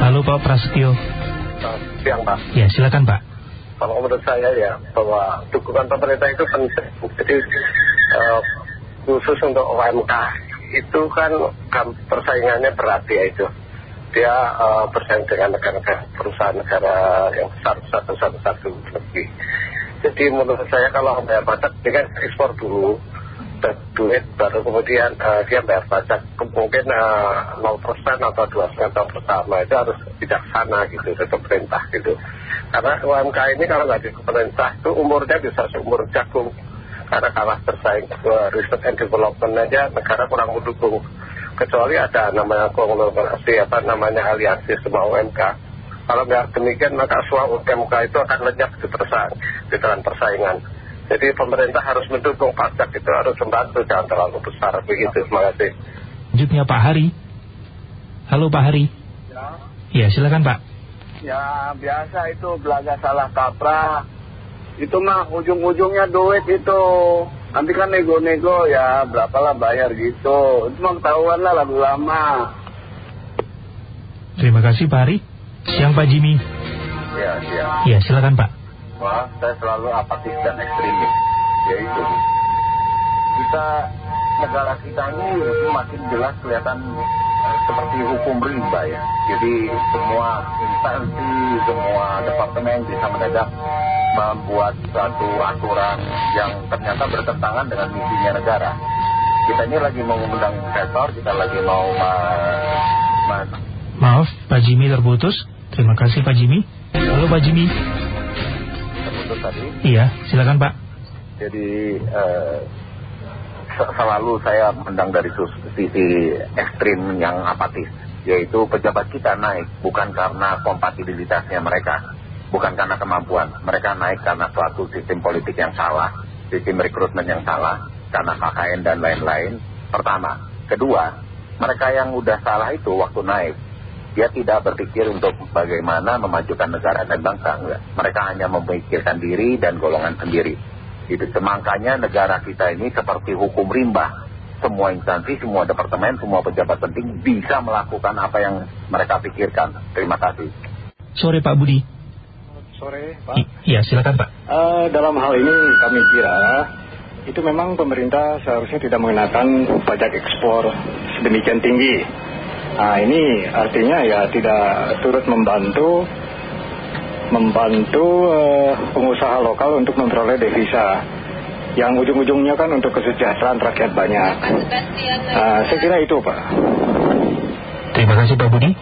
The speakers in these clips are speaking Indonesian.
Halo Pak Prasetyo. Siang Pak. Ya silakan Pak. Kalau menurut saya ya bahwa dukungan pemerintah itu penting. Jadi uh, khusus untuk UMK itu kan, persaingannya berat ya itu. Dia uh, bersaing dengan negara-negara perusahaan negara yang besar satu satu satu lebih. Jadi menurut saya kalau bayar pajak dia kan ekspor dulu duit baru kemudian uh, dia bayar pajak. Mungkin uh, 0% atau 2% tahun pertama. Itu harus bijaksana gitu dari pemerintah gitu. Karena UMK ini kalau nggak di pemerintah itu umurnya bisa seumur jagung. Karena kalah bersaing research and development aja negara kurang mendukung. Kecuali ada namanya konglomerasi apa namanya aliansi semua UMK kalau nggak demikian maka semua UMK itu akan lenyap di, persaing, di dalam persaingan jadi pemerintah harus mendukung pajak itu harus membantu jangan terlalu besar begitu. Terima kasih. Selanjutnya Pak Hari. Halo Pak Hari. Ya. Ya silakan Pak. Ya biasa itu belaga salah kaprah. Itu mah ujung-ujungnya duit itu. Nanti kan nego-nego ya berapalah bayar gitu. Itu mah ketahuan lah lagu lama. Terima kasih Pak Hari. Siang Pak Jimmy. Ya siang. Ya silakan Pak. Wah saya selalu apatis dan ekstremis. Yaitu kita negara kita ini makin jelas kelihatan eh, seperti hukum rimba ya. Jadi semua instansi, semua departemen bisa mendadak membuat satu aturan yang ternyata bertentangan dengan misinya negara. Kita ini lagi mau mengundang investor, kita lagi mau ma Maaf, Pak Jimmy terputus. Terima kasih Pak Jimmy. Halo Pak Jimmy. Tadi. Iya, silakan Pak. Jadi eh, selalu saya mendang dari sisi ekstrim yang apatis, yaitu pejabat kita naik bukan karena kompatibilitasnya mereka, bukan karena kemampuan. Mereka naik karena suatu sistem politik yang salah, sistem rekrutmen yang salah, karena KKN dan lain-lain. Pertama. Kedua, mereka yang udah salah itu waktu naik, dia tidak berpikir untuk bagaimana memajukan negara dan bangsa. Enggak. Mereka hanya memikirkan diri dan golongan sendiri. Itu semangkanya negara kita ini seperti hukum rimba. Semua instansi, semua departemen, semua pejabat penting bisa melakukan apa yang mereka pikirkan. Terima kasih. Sore Pak Budi. Sore Pak. Iya silakan Pak. Uh, dalam hal ini kami kira itu memang pemerintah seharusnya tidak mengenakan pajak ekspor sedemikian tinggi. Nah ini artinya ya tidak turut membantu membantu uh, pengusaha lokal untuk memperoleh devisa yang ujung-ujungnya kan untuk kesejahteraan rakyat banyak. Nah, saya kira itu Pak. Terima kasih Pak Budi.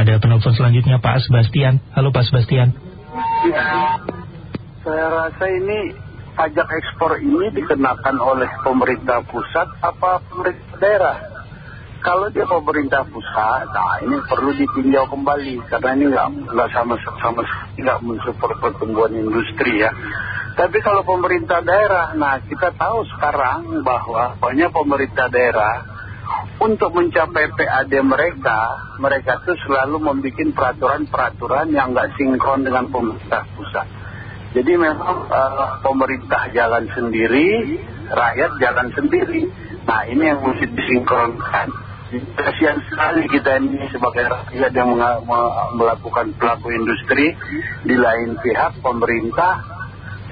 Ada penelpon selanjutnya Pak Sebastian. Halo Pak Sebastian. Ya, saya rasa ini pajak ekspor ini dikenakan oleh pemerintah pusat apa pemerintah daerah? Kalau dia pemerintah pusat, nah ini perlu ditinjau kembali karena ini nggak sama sama nggak mensupport pertumbuhan industri ya. Tapi kalau pemerintah daerah, nah kita tahu sekarang bahwa banyak pemerintah daerah untuk mencapai PAD mereka, mereka tuh selalu membuat peraturan-peraturan yang nggak sinkron dengan pemerintah pusat. Jadi memang uh, pemerintah jalan sendiri, rakyat jalan sendiri. Nah ini yang mesti disinkronkan kasihan sekali kita ini sebagai rakyat yang melakukan pelaku industri. Di lain pihak pemerintah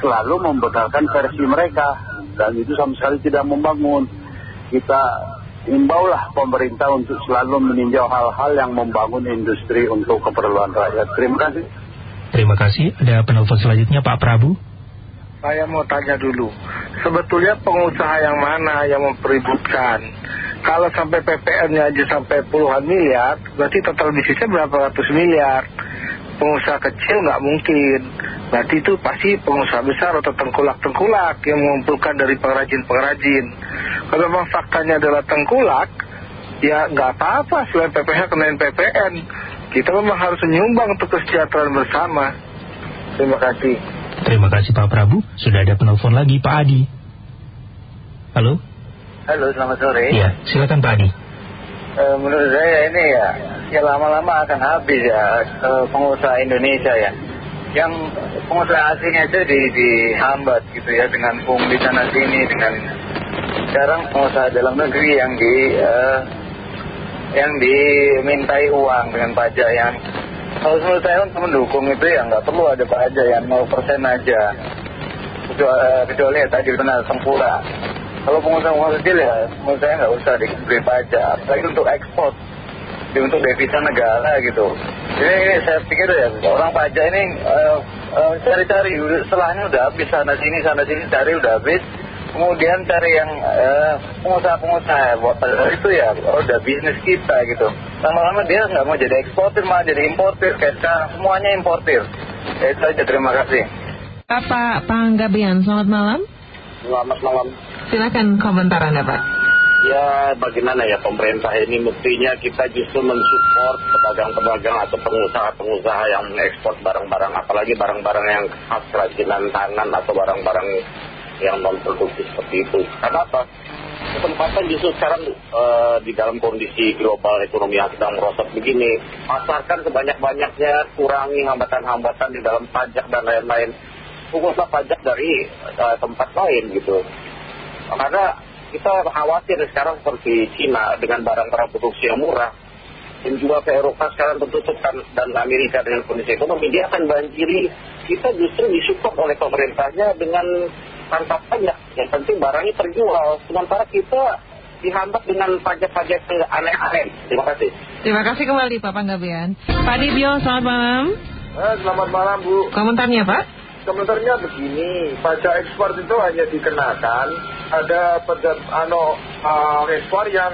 selalu membenarkan versi mereka. Dan itu sama sekali tidak membangun. Kita imbaulah pemerintah untuk selalu meninjau hal-hal yang membangun industri untuk keperluan rakyat. Terima kasih. Terima kasih. Ada penelpon selanjutnya Pak Prabu. Saya mau tanya dulu. Sebetulnya pengusaha yang mana yang mempeributkan kalau sampai PPN-nya aja sampai puluhan miliar, berarti total bisnisnya berapa ratus miliar. Pengusaha kecil nggak mungkin. Berarti itu pasti pengusaha besar atau tengkulak-tengkulak yang mengumpulkan dari pengrajin-pengrajin. Kalau memang faktanya adalah tengkulak, ya nggak apa-apa selain PPH kenain PPN. Kita memang harus menyumbang untuk kesejahteraan bersama. Terima kasih. Terima kasih Pak Prabu. Sudah ada penelpon lagi Pak Adi. Halo? Halo, selamat sore. Iya, silakan Pak Adi. Uh, menurut saya ini ya, ya lama-lama akan habis ya uh, pengusaha Indonesia ya. Yang pengusaha asing aja di, dihambat gitu ya dengan pungli sana sini dengan sekarang pengusaha dalam negeri yang di uh, yang dimintai uang dengan pajak yang Kalau menurut saya untuk mendukung itu ya nggak perlu ada pajak yang 0% aja. Kecuali, eh, kecuali ya tadi benar sempurna. Kalau pengusaha-pengusaha kecil ya menurut saya nggak usah diberi pajak. Apalagi untuk ekspor. Untuk devisa negara gitu. Jadi ini saya pikir ya orang pajak ini eh, eh, cari-cari setelahnya udah habis sana sini sana sini cari udah habis. Kemudian cari yang eh, pengusaha-pengusaha uh, itu ya oh, udah bisnis kita gitu. Lama-lama dia nggak mau jadi eksportir malah jadi importir kayak sekarang semuanya importir. Ya, itu aja terima kasih. Bapak Panggabean, selamat malam. Selamat malam. Silakan komentar Anda Pak. Ya bagaimana ya pemerintah ini mestinya kita justru mensupport pedagang-pedagang atau pengusaha-pengusaha yang mengekspor barang-barang apalagi barang-barang yang khas kerajinan tangan atau barang-barang yang non produktif seperti itu. Karena apa? Kesempatan justru sekarang eh, di dalam kondisi global ekonomi yang sedang merosot begini, pasarkan sebanyak-banyaknya, kurangi hambatan-hambatan di dalam pajak dan lain-lain. Punguslah pajak dari eh, tempat lain gitu. Karena kita khawatir sekarang seperti Cina dengan barang-barang produksi yang murah dan juga ke Eropa sekarang tertutup dan Amerika dengan kondisi ekonomi dia akan banjiri. Kita justru disupport oleh pemerintahnya dengan tanpa pajak. Yang penting barangnya terjual. Sementara kita dihambat dengan pajak-pajak aneh-aneh. Terima kasih. Terima kasih kembali Pak Panggabean. Pak Dibio selamat malam. Eh, selamat malam Bu. Komentarnya Pak Komentarnya begini, pajak ekspor itu hanya dikenakan ada ano, uh, ekspor yang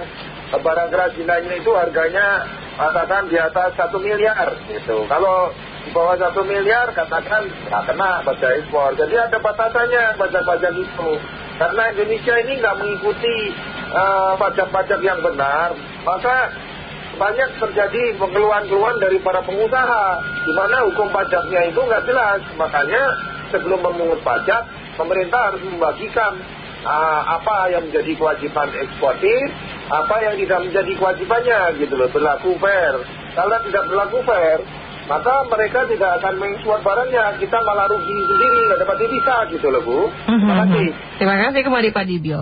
barang kerajinannya itu harganya katakan di atas satu miliar gitu. Kalau di bawah satu miliar katakan nggak kena pajak ekspor. Jadi ada batasannya pajak-pajak itu. Karena Indonesia ini nggak mengikuti pajak-pajak yang benar, maka banyak terjadi pengeluhan-keluhan dari para pengusaha di mana hukum pajaknya itu nggak jelas. Makanya sebelum memungut pajak pemerintah harus membagikan ah, apa yang menjadi kewajiban eksportir apa yang tidak menjadi kewajibannya gitu loh berlaku fair. Kalau tidak berlaku fair maka mereka tidak akan mengekspor barangnya. Kita malah rugi sendiri nggak dapat devisa gitu loh Bu. Terima kasih. Terima kasih kembali Pak Dibio